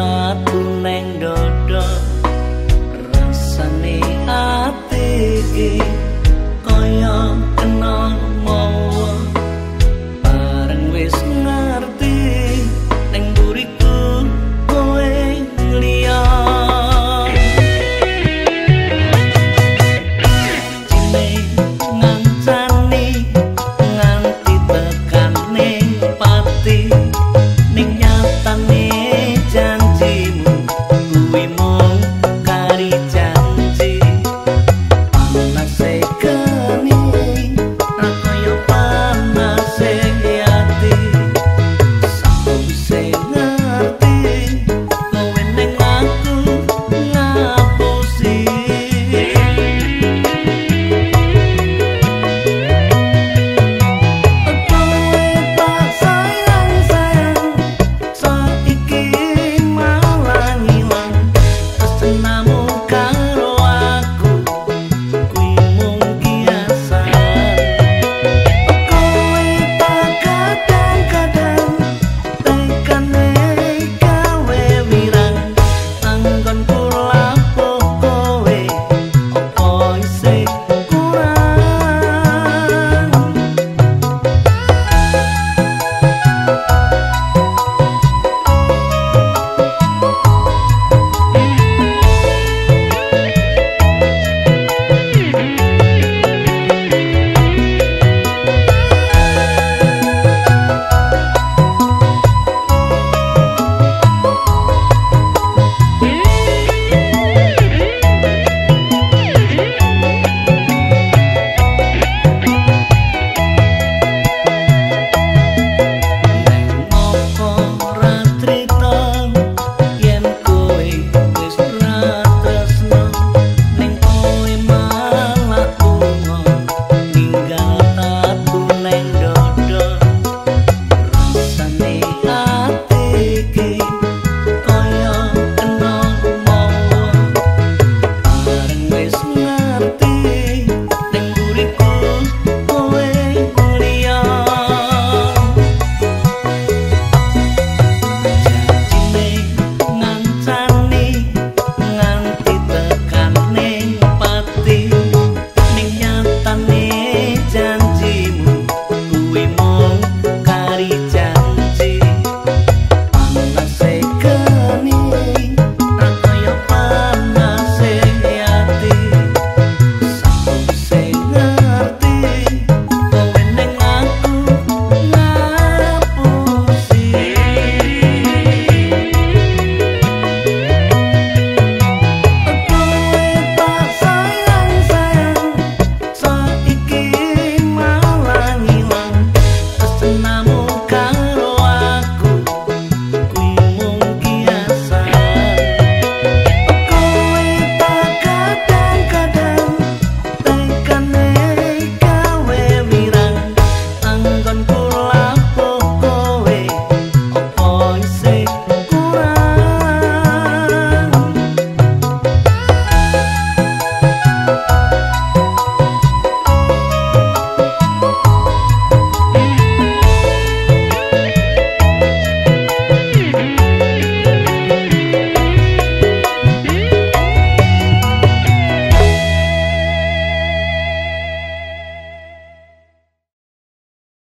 Oh.